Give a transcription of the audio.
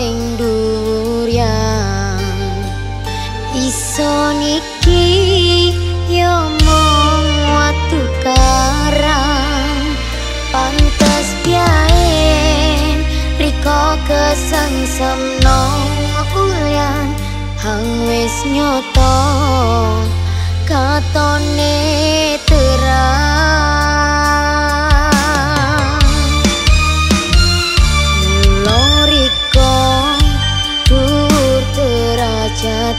ring durian. Iso niki yo mong watu karang. Pantes piaen riko kesengsem no ulian. Hang wis nyoto katone